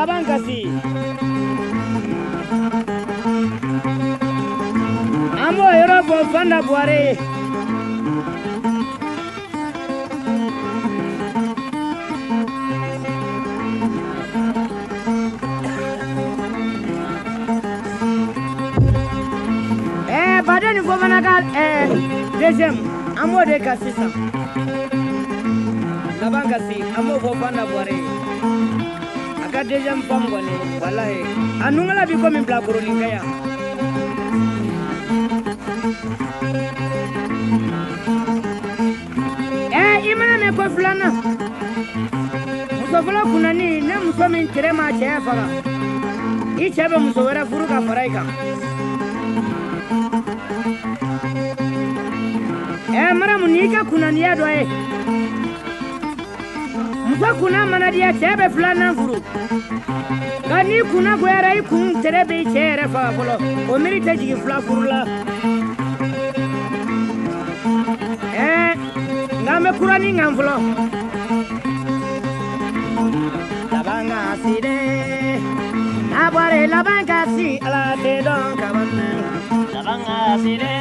laban banca an b'o yɔrɔ fɔ fanda buware ye ni fɔfana ka deuxième an b'o de ka sisan laban kasi an b'o fɔ fanda ka deuxième femme kɔni walahi a nungala bi komi bilakoronin kɛ yan ɛɛ i mana mɛn ko filanan muso fɔlɔ kunnani ne muso min tere ma cɛya faga i cɛ bɛ muso wɛrɛ furu ka fara i kan ɛɛ maramu n'i ka kunnaniya dɔ ye muso kunna mana diya cɛ bɛ filanan furu nka n'i kunna goyara i kun tere bɛ i cɛ yɛrɛ faga fɔlɔ o miiri tɛ jigin fila furu la ɛɛ nka an bɛ kuranin kan fɔlɔ laban ka si dɛ n'a bɔra yen laban ka si ala tɛ dɔn kaban mɛ laban ka si dɛ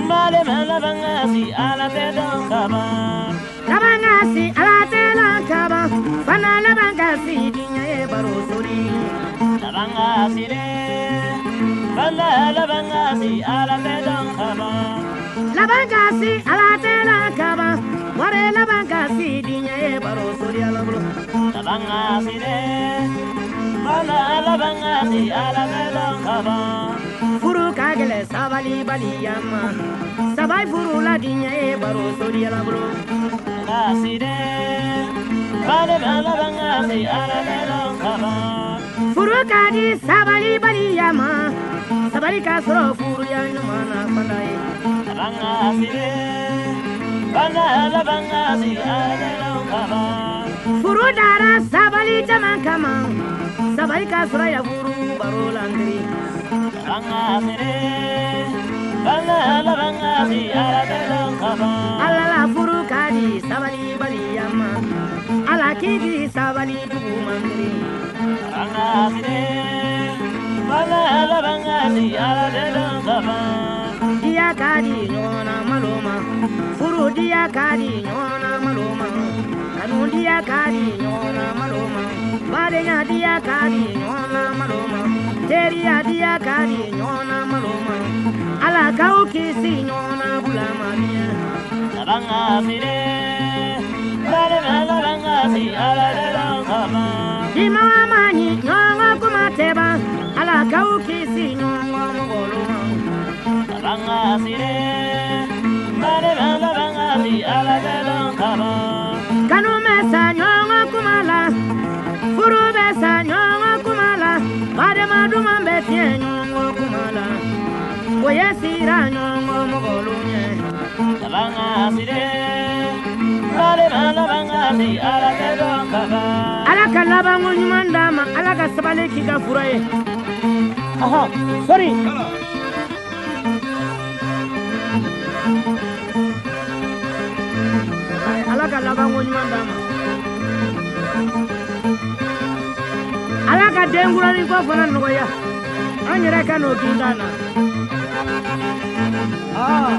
n b'ale mɛn laban ka si ala tɛ dɔn kaban. laban ka si ala tɛ dɔn kaban fana laban ka si diɲɛ ye baro sori laban ka si dɛ bala laban ka si ala tɛ dɔn kaban. laban ka si ala tɛ dɔn kaban wari laban ka si diɲɛ ye baro sori ala bolo laban ka si dɛ bala laban ka si ala tɛ dɔn kaban. furu ka gɛlɛ sabali baliya ma sabai furu la diɲɛ ye baro sori ala bolo ka si dɛ bale mɛn laban ka si ala tɛ dɔn kaban. furu ka di sabali baliya ma sabali ka sɔrɔ furu ya ɲuman na fanda ye laban ka si dɛ bala si ala dɔn kaban. furu dara sabali caman kama sabali ka sɔrɔ ya furu baro landiri ala la furu ka di sabali baliya ma kiri sabali dumani angane bala labangani ala dedangaba dia kadi nyona maloma furu dia kadi nyona maloma kanu dia kadi nyona maloma badenya dia kadi nyona maloma teriya dia kadi nyona maloma ala kau kisi nyona bulamania labangani dimawa ma ɲi ɲɔgɔn ka kuma tɛ ban ala k'aw kisi ɲɔgɔn ka mɔgɔlo ma kanu bɛ sa ɲɔgɔn ka kuma la furu bɛ sa ɲɔgɔn ka kuma la badema duman bɛ tiɲɛ ɲɔgɔn ka kuma la ala ka labanko ɲuman d'a ma ala ka sabali k'i ka fura ye ɔhɔ sori ala ka labanko ɲuman d'a ma ala ka denkuranin ko fana nɔgɔya an yɛrɛ ka n'o kin na Ah.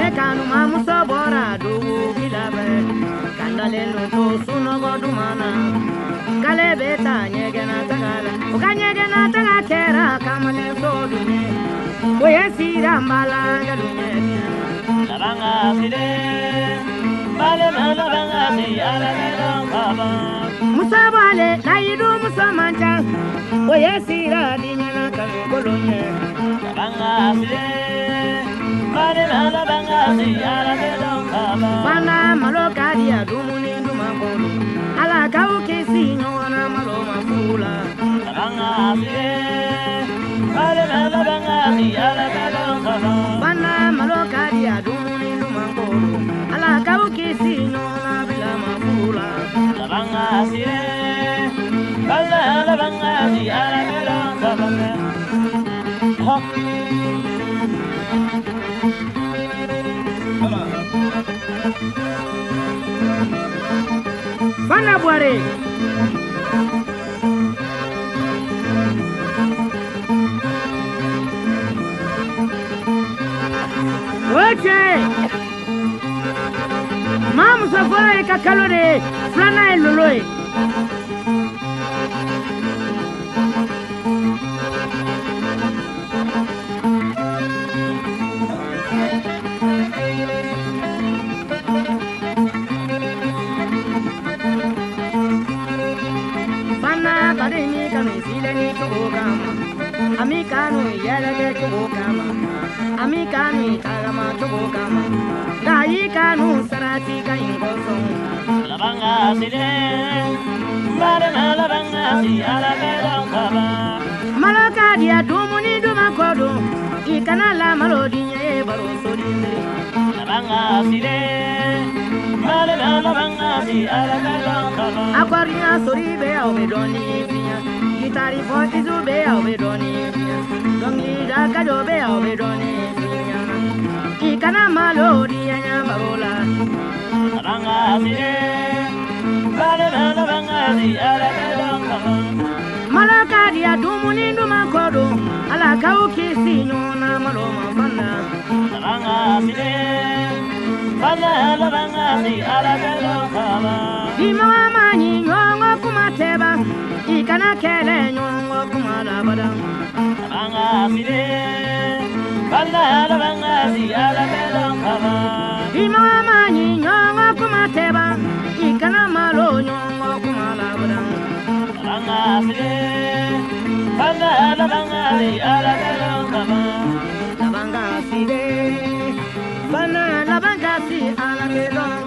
ne kanu bɔra dugu filabɛ kandalen no to sunɔgɔ duman na k'ale bɛ taa ɲɛgɛnna taga la o ka ɲɛgɛnna taga kɛra kamalen dun ye o ye dun ye layidu muso man ca o ye sira Mana malo kadia dumuni dumakolo Ala kau kesi nyona malo Bangasi Bale bangasi ala kadongkolo Mana malo kadia dumuni dumakolo Ala Bangasi Guanaguaré. Oye, vamos afuera de Cacalore, Flana el Loloe. kama ami kami karama cogo kama kayi kanu sarati ka in labanga sile mbarema labanga si ala bɛ lɔn kaba malo ka diya dumuni duma kɔ don i kana la malo diɲɛ ye baro soli le labanga sile mbarema labanga si ala bɛ lɔn kaba akɔriya sori bɛ aw bɛ dɔɔni fiya Ronnie tari forti su be au be Ronnie Dongli da ka do be au be Ronnie Ki kana malo di anya babola Ranga mire Bala bala banga di ala banga Malaka dia dumuni duma kodo Ala ka ukisi nyona malo mafana Ranga mire Bala bala banga di ala banga Di mama nyona kana kɛlɛ ɲɔgɔn kuma labada an ka file ala bɛ si ala bɛ dɔn ka ban i ma ma ɲi ɲɔgɔn kuma tɛ ban i kana malo ɲɔgɔn kuma labada an ka file ala bɛ si ala bɛ dɔn ka ban laban ka file si ala bɛ dɔn